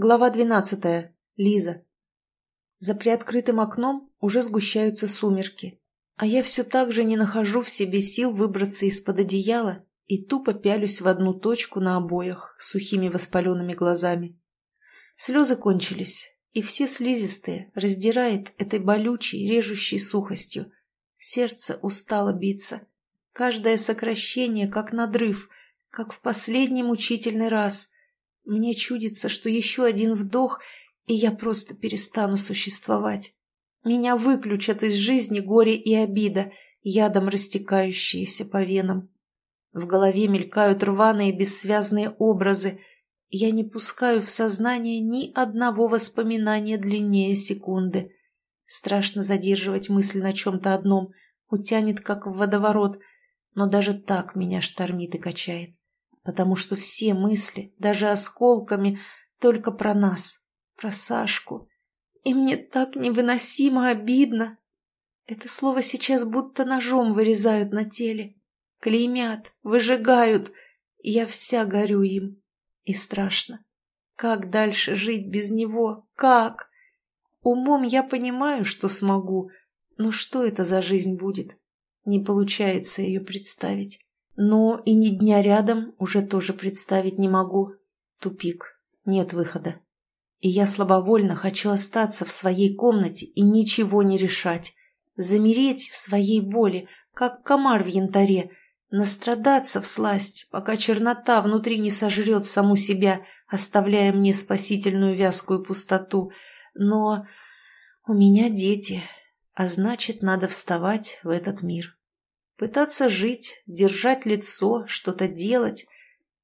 Глава двенадцатая. Лиза. За приоткрытым окном уже сгущаются сумерки, а я все так же не нахожу в себе сил выбраться из-под одеяла и тупо пялюсь в одну точку на обоях сухими воспаленными глазами. Слезы кончились, и все слизистые раздирает этой болючей, режущей сухостью. Сердце устало биться. Каждое сокращение, как надрыв, как в последний мучительный раз – мне чудится, что еще один вдох, и я просто перестану существовать. Меня выключат из жизни горе и обида, ядом растекающиеся по венам. В голове мелькают рваные бессвязные образы. Я не пускаю в сознание ни одного воспоминания длиннее секунды. Страшно задерживать мысль на чем-то одном, утянет как в водоворот, но даже так меня штормит и качает потому что все мысли, даже осколками, только про нас, про Сашку. И мне так невыносимо обидно. Это слово сейчас будто ножом вырезают на теле. Клеймят, выжигают. Я вся горю им. И страшно. Как дальше жить без него? Как? Умом я понимаю, что смогу, но что это за жизнь будет? Не получается ее представить. Но и ни дня рядом уже тоже представить не могу. Тупик. Нет выхода. И я слабовольно хочу остаться в своей комнате и ничего не решать. Замереть в своей боли, как комар в янтаре, настрадаться в сласть, пока чернота внутри не сожрет саму себя, оставляя мне спасительную вязкую пустоту. Но у меня дети, а значит, надо вставать в этот мир. Пытаться жить, держать лицо, что-то делать.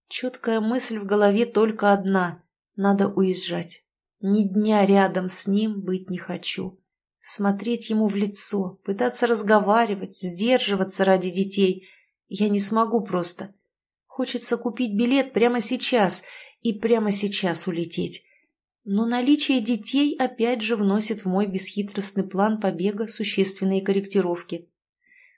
Четкая мысль в голове только одна — надо уезжать. Ни дня рядом с ним быть не хочу. Смотреть ему в лицо, пытаться разговаривать, сдерживаться ради детей. Я не смогу просто. Хочется купить билет прямо сейчас и прямо сейчас улететь. Но наличие детей опять же вносит в мой бесхитростный план побега существенные корректировки.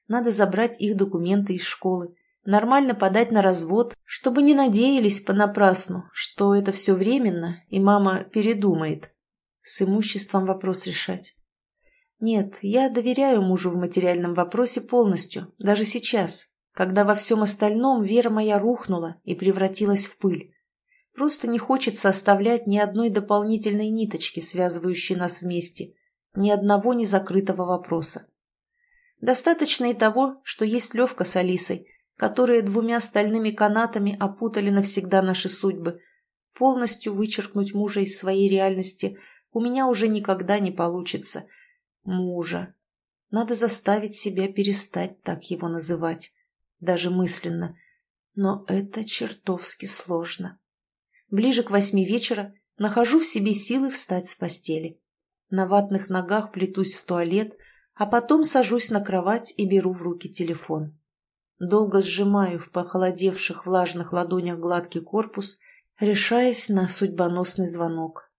Надо забрать их документы из школы, нормально подать на развод, чтобы не надеялись понапрасну, что это все временно, и мама передумает. С имуществом вопрос решать. Нет, я доверяю мужу в материальном вопросе полностью, даже сейчас, когда во всем остальном вера моя рухнула и превратилась в пыль. Просто не хочется оставлять ни одной дополнительной ниточки, связывающей нас вместе, ни одного незакрытого вопроса. Достаточно и того, что есть Левка с Алисой, которые двумя стальными канатами опутали навсегда наши судьбы. Полностью вычеркнуть мужа из своей реальности у меня уже никогда не получится. Мужа. Надо заставить себя перестать так его называть, даже мысленно. Но это чертовски сложно. Ближе к восьми вечера нахожу в себе силы встать с постели. На ватных ногах плетусь в туалет – а потом сажусь на кровать и беру в руки телефон. Долго сжимаю в похолодевших влажных ладонях гладкий корпус, решаясь на судьбоносный звонок.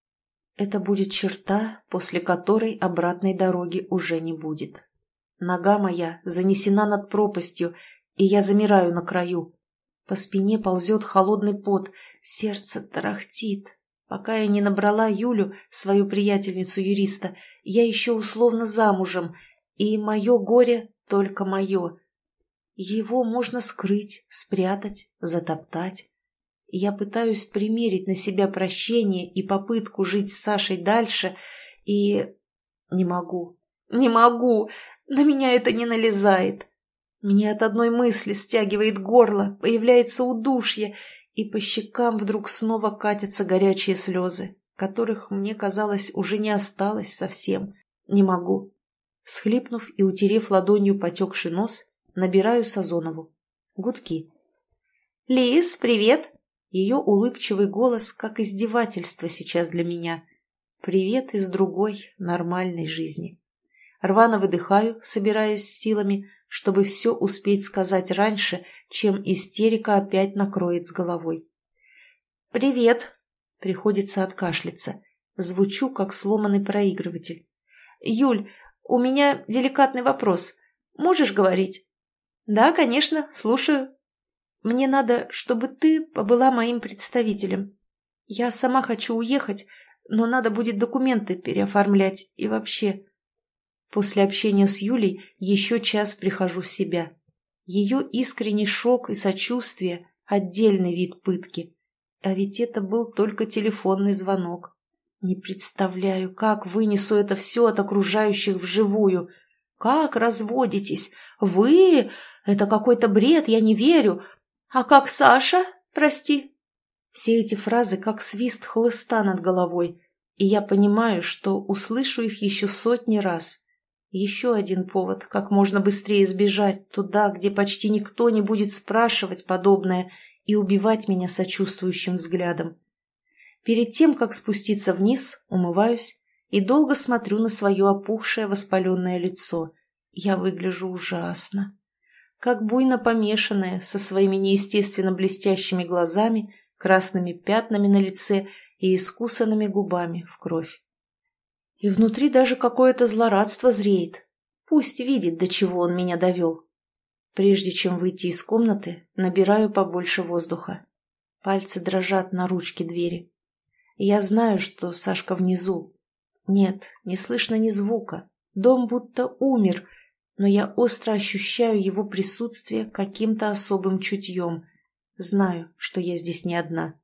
Это будет черта, после которой обратной дороги уже не будет. Нога моя занесена над пропастью, и я замираю на краю. По спине ползет холодный пот, сердце тарахтит. Пока я не набрала Юлю, свою приятельницу-юриста, я еще условно замужем, и мое горе только мое. Его можно скрыть, спрятать, затоптать. Я пытаюсь примерить на себя прощение и попытку жить с Сашей дальше, и... Не могу. Не могу. На меня это не налезает. Мне от одной мысли стягивает горло, появляется удушье, и по щекам вдруг снова катятся горячие слезы, которых, мне казалось, уже не осталось совсем. Не могу. Схлипнув и утерев ладонью потекший нос, набираю Сазонову. Гудки. «Лиз, привет!» Ее улыбчивый голос, как издевательство сейчас для меня. Привет из другой, нормальной жизни. Рвано выдыхаю, собираясь с силами, чтобы все успеть сказать раньше, чем истерика опять накроет с головой. «Привет!» — приходится откашляться. Звучу, как сломанный проигрыватель. «Юль, у меня деликатный вопрос. Можешь говорить?» «Да, конечно, слушаю. Мне надо, чтобы ты побыла моим представителем. Я сама хочу уехать, но надо будет документы переоформлять и вообще... После общения с Юлей еще час прихожу в себя. Ее искренний шок и сочувствие – отдельный вид пытки. А ведь это был только телефонный звонок. Не представляю, как вынесу это все от окружающих вживую. Как разводитесь? Вы? Это какой-то бред, я не верю. А как Саша? Прости. Все эти фразы как свист хлыста над головой, и я понимаю, что услышу их еще сотни раз. Еще один повод, как можно быстрее сбежать туда, где почти никто не будет спрашивать подобное и убивать меня сочувствующим взглядом. Перед тем, как спуститься вниз, умываюсь и долго смотрю на свое опухшее воспаленное лицо. Я выгляжу ужасно. Как буйно помешанная, со своими неестественно блестящими глазами, красными пятнами на лице и искусанными губами в кровь. И внутри даже какое-то злорадство зреет. Пусть видит, до чего он меня довел. Прежде чем выйти из комнаты, набираю побольше воздуха. Пальцы дрожат на ручке двери. Я знаю, что Сашка внизу. Нет, не слышно ни звука. Дом будто умер, но я остро ощущаю его присутствие каким-то особым чутьем. Знаю, что я здесь не одна.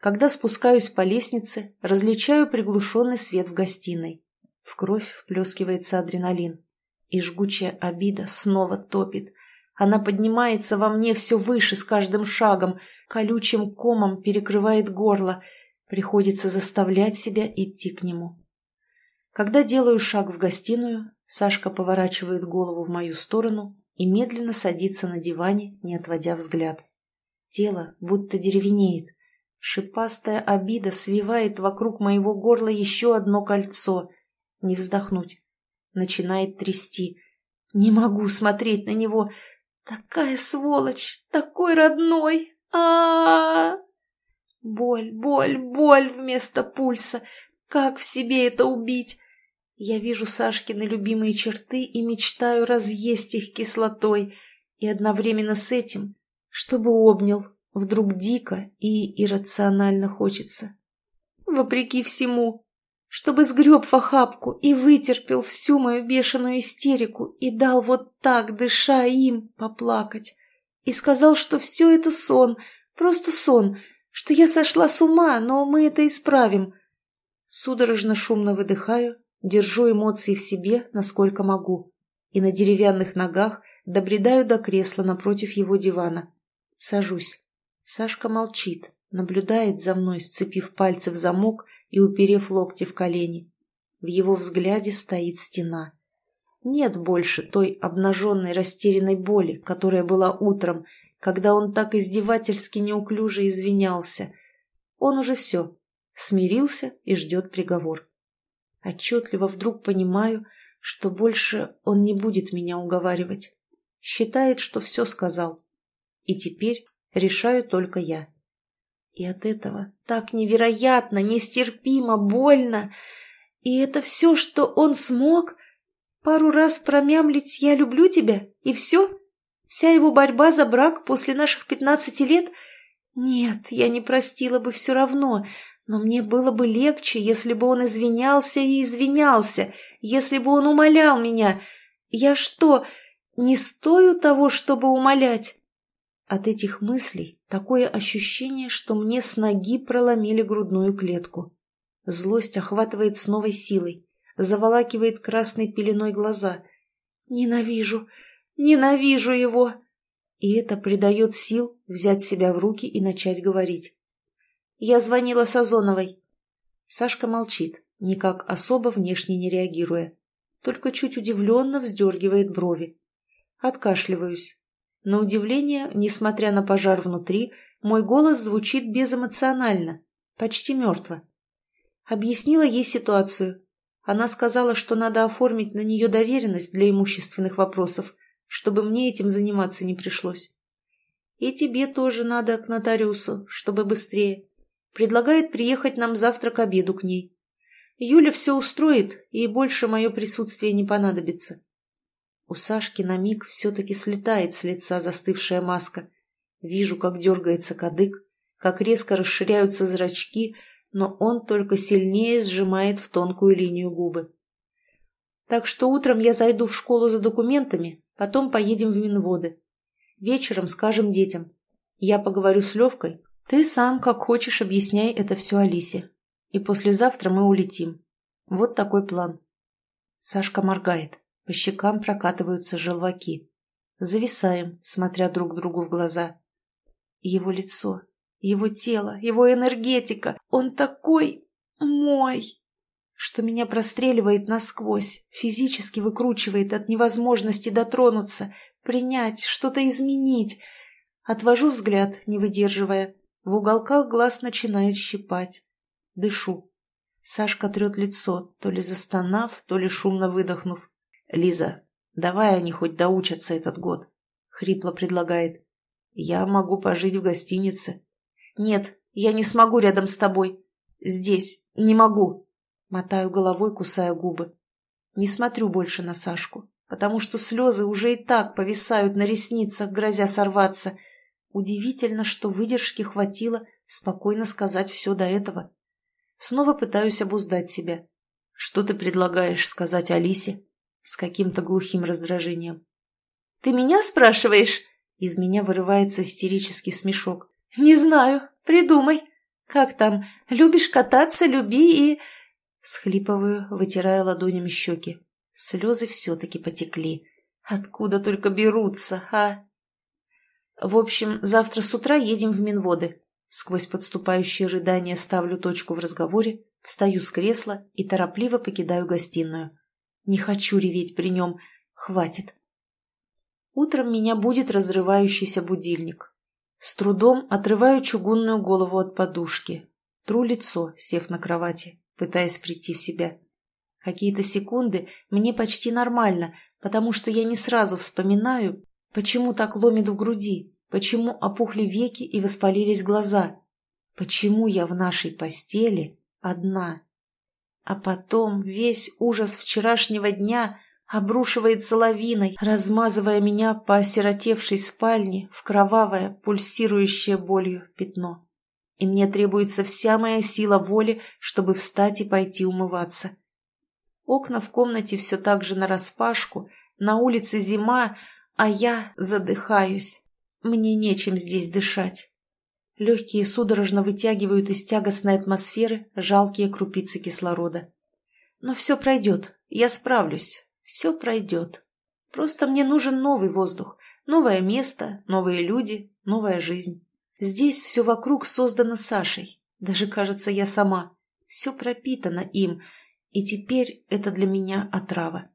Когда спускаюсь по лестнице, различаю приглушенный свет в гостиной. В кровь вплескивается адреналин. И жгучая обида снова топит. Она поднимается во мне все выше с каждым шагом, колючим комом перекрывает горло. Приходится заставлять себя идти к нему. Когда делаю шаг в гостиную, Сашка поворачивает голову в мою сторону и медленно садится на диване, не отводя взгляд. Тело будто деревенеет. Шипастая обида свивает вокруг моего горла еще одно кольцо. Не вздохнуть. Начинает трясти. Не могу смотреть на него. Такая сволочь, такой родной. а а, -а! Боль, боль, боль вместо пульса. Как в себе это убить? Я вижу Сашкины любимые черты и мечтаю разъесть их кислотой. И одновременно с этим, чтобы обнял, Вдруг дико и иррационально хочется. Вопреки всему. Чтобы сгреб в охапку и вытерпел всю мою бешеную истерику и дал вот так, дыша им, поплакать. И сказал, что все это сон, просто сон, что я сошла с ума, но мы это исправим. Судорожно шумно выдыхаю, держу эмоции в себе, насколько могу, и на деревянных ногах добредаю до кресла напротив его дивана. Сажусь. Сашка молчит, наблюдает за мной, сцепив пальцы в замок и уперев локти в колени. В его взгляде стоит стена. Нет больше той обнаженной растерянной боли, которая была утром, когда он так издевательски неуклюже извинялся. Он уже все, смирился и ждет приговор. Отчетливо вдруг понимаю, что больше он не будет меня уговаривать. Считает, что все сказал. И теперь решаю только я. И от этого так невероятно, нестерпимо, больно. И это все, что он смог? Пару раз промямлить «я люблю тебя» и все? Вся его борьба за брак после наших пятнадцати лет? Нет, я не простила бы все равно, но мне было бы легче, если бы он извинялся и извинялся, если бы он умолял меня. Я что, не стою того, чтобы умолять? От этих мыслей такое ощущение, что мне с ноги проломили грудную клетку. Злость охватывает с новой силой, заволакивает красной пеленой глаза. Ненавижу, ненавижу его! И это придает сил взять себя в руки и начать говорить. Я звонила Сазоновой. Сашка молчит, никак особо внешне не реагируя, только чуть удивленно вздергивает брови. Откашливаюсь, на удивление, несмотря на пожар внутри, мой голос звучит безэмоционально, почти мертво. Объяснила ей ситуацию. Она сказала, что надо оформить на нее доверенность для имущественных вопросов, чтобы мне этим заниматься не пришлось. И тебе тоже надо к нотариусу, чтобы быстрее. Предлагает приехать нам завтра к обеду к ней. Юля все устроит, и больше мое присутствие не понадобится. У Сашки на миг все-таки слетает с лица застывшая маска. Вижу, как дергается кадык, как резко расширяются зрачки, но он только сильнее сжимает в тонкую линию губы. Так что утром я зайду в школу за документами, потом поедем в Минводы. Вечером скажем детям. Я поговорю с Левкой. Ты сам, как хочешь, объясняй это все Алисе. И послезавтра мы улетим. Вот такой план. Сашка моргает. По щекам прокатываются желваки. Зависаем, смотря друг другу в глаза. Его лицо, его тело, его энергетика. Он такой мой, что меня простреливает насквозь, физически выкручивает от невозможности дотронуться, принять, что-то изменить. Отвожу взгляд, не выдерживая. В уголках глаз начинает щипать. Дышу. Сашка трет лицо, то ли застонав, то ли шумно выдохнув. «Лиза, давай они хоть доучатся этот год», — хрипло предлагает. «Я могу пожить в гостинице». «Нет, я не смогу рядом с тобой. Здесь. Не могу». Мотаю головой, кусая губы. Не смотрю больше на Сашку, потому что слезы уже и так повисают на ресницах, грозя сорваться. Удивительно, что выдержки хватило спокойно сказать все до этого. Снова пытаюсь обуздать себя. «Что ты предлагаешь сказать Алисе?» С каким-то глухим раздражением. «Ты меня спрашиваешь?» Из меня вырывается истерический смешок. «Не знаю. Придумай. Как там? Любишь кататься, люби и...» Схлипываю, вытирая ладонями щеки. Слезы все-таки потекли. Откуда только берутся, а? В общем, завтра с утра едем в Минводы. Сквозь подступающие рыдания ставлю точку в разговоре, встаю с кресла и торопливо покидаю гостиную. Не хочу реветь при нем. Хватит. Утром меня будет разрывающийся будильник. С трудом отрываю чугунную голову от подушки. Тру лицо, сев на кровати, пытаясь прийти в себя. Какие-то секунды мне почти нормально, потому что я не сразу вспоминаю, почему так ломит в груди, почему опухли веки и воспалились глаза, почему я в нашей постели одна. А потом весь ужас вчерашнего дня обрушивается лавиной, размазывая меня по осиротевшей спальне в кровавое, пульсирующее болью пятно. И мне требуется вся моя сила воли, чтобы встать и пойти умываться. Окна в комнате все так же нараспашку, на улице зима, а я задыхаюсь. Мне нечем здесь дышать. Легкие судорожно вытягивают из тягостной атмосферы жалкие крупицы кислорода. Но все пройдет, я справлюсь, все пройдет. Просто мне нужен новый воздух, новое место, новые люди, новая жизнь. Здесь все вокруг создано Сашей, даже, кажется, я сама. Все пропитано им, и теперь это для меня отрава.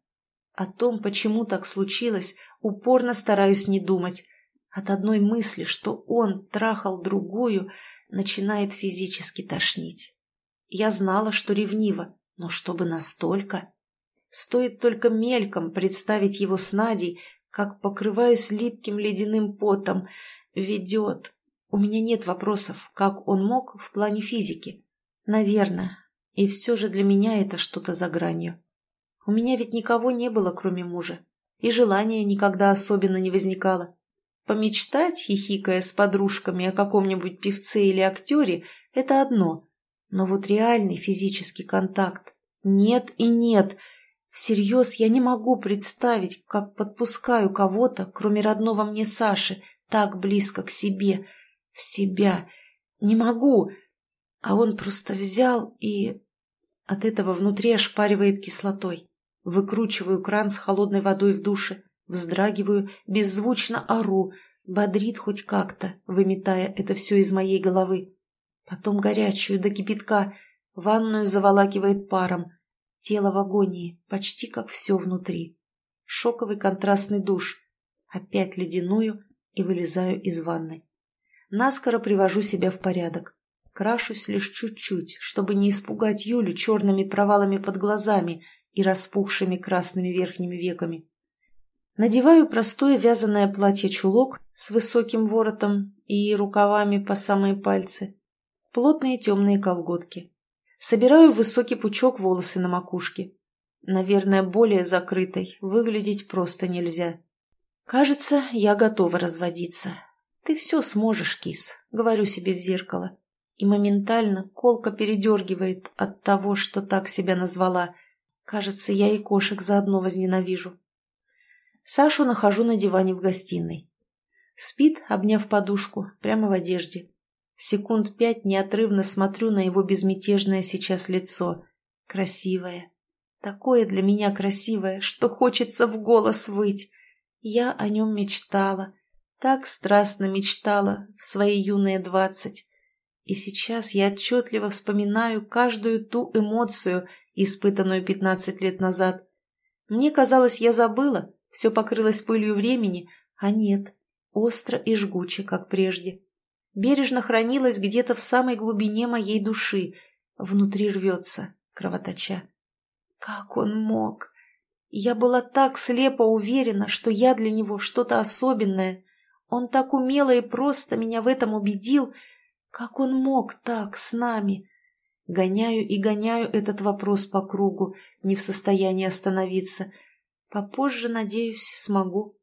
О том, почему так случилось, упорно стараюсь не думать, от одной мысли, что он трахал другую, начинает физически тошнить. Я знала, что ревнива, но чтобы настолько... Стоит только мельком представить его с Надей, как покрываюсь липким ледяным потом. Ведет. У меня нет вопросов, как он мог в плане физики. Наверное. И все же для меня это что-то за гранью. У меня ведь никого не было, кроме мужа. И желания никогда особенно не возникало. Помечтать, хихикая с подружками о каком-нибудь певце или актере, это одно. Но вот реальный физический контакт. Нет и нет. Всерьез я не могу представить, как подпускаю кого-то, кроме родного мне Саши, так близко к себе. В себя. Не могу. А он просто взял и... От этого внутри ошпаривает кислотой. Выкручиваю кран с холодной водой в душе. Вздрагиваю, беззвучно ору, бодрит хоть как-то, выметая это все из моей головы. Потом горячую до кипятка, ванную заволакивает паром. Тело в агонии, почти как все внутри. Шоковый контрастный душ. Опять ледяную и вылезаю из ванны. Наскоро привожу себя в порядок. Крашусь лишь чуть-чуть, чтобы не испугать Юлю черными провалами под глазами и распухшими красными верхними веками. Надеваю простое вязаное платье-чулок с высоким воротом и рукавами по самые пальцы. Плотные темные колготки. Собираю высокий пучок волосы на макушке. Наверное, более закрытой выглядеть просто нельзя. Кажется, я готова разводиться. Ты все сможешь, кис, говорю себе в зеркало. И моментально колка передергивает от того, что так себя назвала. Кажется, я и кошек заодно возненавижу. Сашу нахожу на диване в гостиной. Спит, обняв подушку, прямо в одежде. Секунд пять неотрывно смотрю на его безмятежное сейчас лицо. Красивое. Такое для меня красивое, что хочется в голос выть. Я о нем мечтала. Так страстно мечтала в свои юные двадцать. И сейчас я отчетливо вспоминаю каждую ту эмоцию, испытанную пятнадцать лет назад. Мне казалось, я забыла, все покрылось пылью времени, а нет, остро и жгуче, как прежде бережно хранилась где-то в самой глубине моей души, внутри рвется, кровоточа. Как он мог? Я была так слепо уверена, что я для него что-то особенное. Он так умело и просто меня в этом убедил. Как он мог так с нами? Гоняю и гоняю этот вопрос по кругу, не в состоянии остановиться. Попозже, надеюсь, смогу.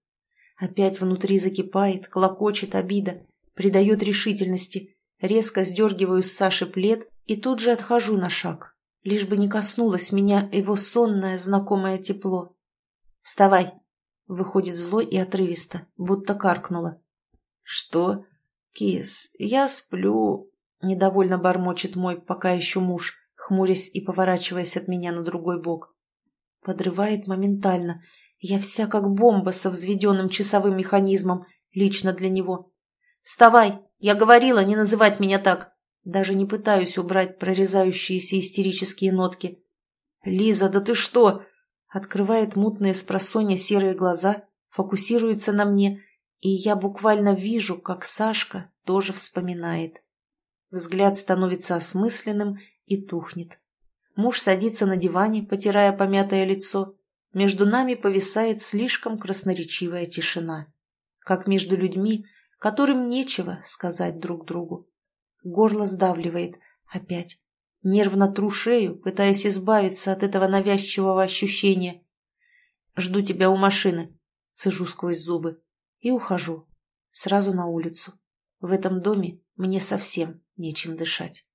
Опять внутри закипает, клокочет обида придает решительности. Резко сдергиваю с Саши плед и тут же отхожу на шаг, лишь бы не коснулось меня его сонное знакомое тепло. «Вставай!» — выходит злой и отрывисто, будто каркнула. «Что?» «Кис, я сплю», — недовольно бормочет мой пока еще муж, хмурясь и поворачиваясь от меня на другой бок. Подрывает моментально. Я вся как бомба со взведенным часовым механизмом, лично для него. «Вставай! Я говорила не называть меня так!» Даже не пытаюсь убрать прорезающиеся истерические нотки. «Лиза, да ты что?» Открывает мутные с серые глаза, фокусируется на мне, и я буквально вижу, как Сашка тоже вспоминает. Взгляд становится осмысленным и тухнет. Муж садится на диване, потирая помятое лицо. Между нами повисает слишком красноречивая тишина. Как между людьми, которым нечего сказать друг другу. Горло сдавливает. Опять. Нервно тру шею, пытаясь избавиться от этого навязчивого ощущения. «Жду тебя у машины», — цежу сквозь зубы. И ухожу. Сразу на улицу. В этом доме мне совсем нечем дышать.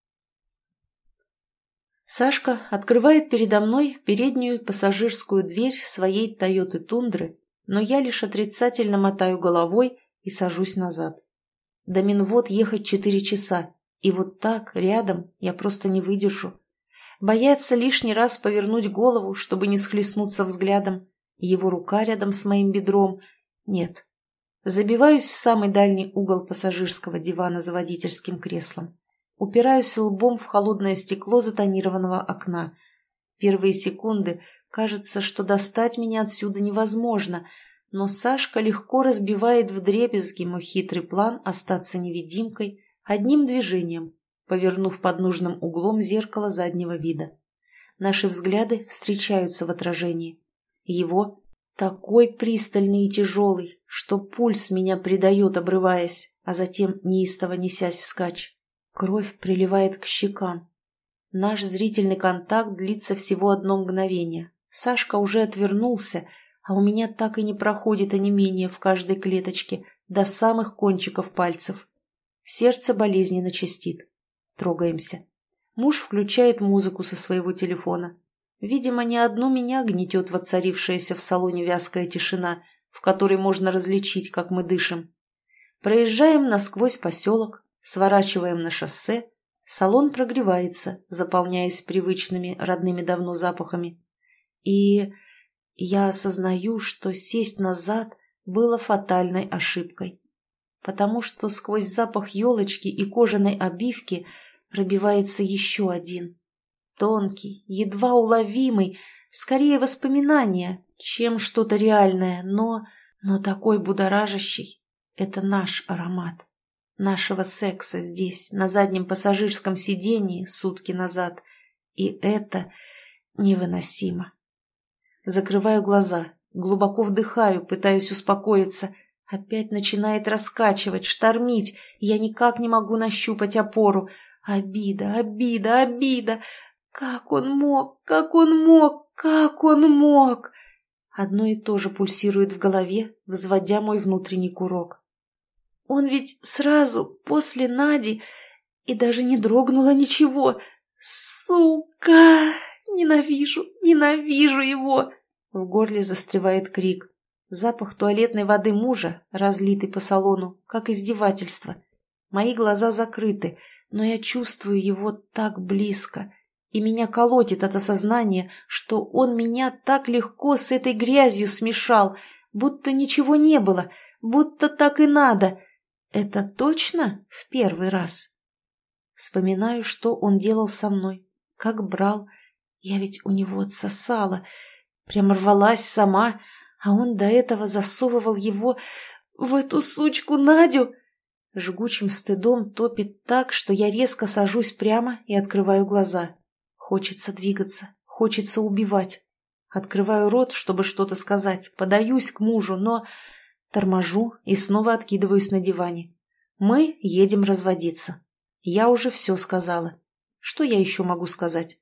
Сашка открывает передо мной переднюю пассажирскую дверь своей «Тойоты Тундры», но я лишь отрицательно мотаю головой и сажусь назад. До Минвод ехать четыре часа, и вот так, рядом, я просто не выдержу. Бояться лишний раз повернуть голову, чтобы не схлестнуться взглядом. Его рука рядом с моим бедром. Нет. Забиваюсь в самый дальний угол пассажирского дивана за водительским креслом. Упираюсь лбом в холодное стекло затонированного окна. Первые секунды кажется, что достать меня отсюда невозможно, но Сашка легко разбивает вдребезги мой хитрый план остаться невидимкой одним движением, повернув под нужным углом зеркало заднего вида. Наши взгляды встречаются в отражении. Его такой пристальный и тяжелый, что пульс меня придает, обрываясь, а затем неистово несясь вскачь. Кровь приливает к щекам. Наш зрительный контакт длится всего одно мгновение. Сашка уже отвернулся, а у меня так и не проходит онемение в каждой клеточке до самых кончиков пальцев. Сердце болезненно частит. Трогаемся. Муж включает музыку со своего телефона. Видимо, не одну меня гнетет воцарившаяся в салоне вязкая тишина, в которой можно различить, как мы дышим. Проезжаем насквозь поселок, сворачиваем на шоссе, салон прогревается, заполняясь привычными родными давно запахами. И я осознаю, что сесть назад было фатальной ошибкой, потому что сквозь запах елочки и кожаной обивки пробивается еще один. Тонкий, едва уловимый, скорее воспоминание, чем что-то реальное, но... но такой будоражащий. Это наш аромат. Нашего секса здесь, на заднем пассажирском сидении, сутки назад. И это невыносимо. Закрываю глаза, глубоко вдыхаю, пытаюсь успокоиться. Опять начинает раскачивать, штормить. Я никак не могу нащупать опору. Обида, обида, обида. Как он мог, как он мог, как он мог? Одно и то же пульсирует в голове, взводя мой внутренний курок. Он ведь сразу после Нади и даже не дрогнуло ничего. Сука! Ненавижу, ненавижу его!» В горле застревает крик. Запах туалетной воды мужа, разлитый по салону, как издевательство. Мои глаза закрыты, но я чувствую его так близко, и меня колотит от осознания, что он меня так легко с этой грязью смешал, будто ничего не было, будто так и надо. Это точно в первый раз? Вспоминаю, что он делал со мной, как брал. Я ведь у него отсосала, прям рвалась сама, а он до этого засовывал его в эту сучку Надю. Жгучим стыдом топит так, что я резко сажусь прямо и открываю глаза. Хочется двигаться, хочется убивать. Открываю рот, чтобы что-то сказать, подаюсь к мужу, но... Торможу и снова откидываюсь на диване. Мы едем разводиться. Я уже все сказала. Что я еще могу сказать?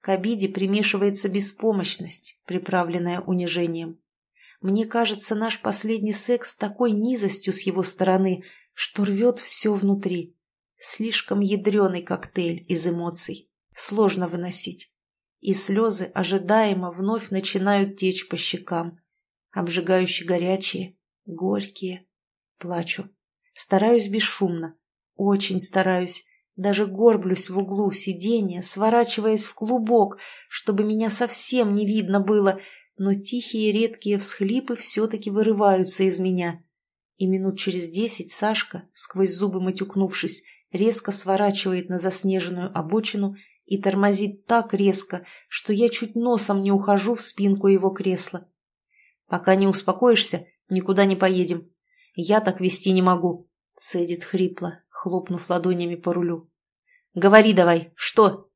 К обиде примешивается беспомощность, приправленная унижением. Мне кажется, наш последний секс такой низостью с его стороны, что рвет все внутри. Слишком ядреный коктейль из эмоций. Сложно выносить. И слезы ожидаемо вновь начинают течь по щекам. Обжигающе горячие, горькие. Плачу. Стараюсь бесшумно. Очень стараюсь. Даже горблюсь в углу сиденья, сворачиваясь в клубок, чтобы меня совсем не видно было, но тихие редкие всхлипы все-таки вырываются из меня. И минут через десять Сашка, сквозь зубы матюкнувшись, резко сворачивает на заснеженную обочину и тормозит так резко, что я чуть носом не ухожу в спинку его кресла. «Пока не успокоишься, никуда не поедем. Я так вести не могу», — цедит хрипло, хлопнув ладонями по рулю. «Говори давай, что?»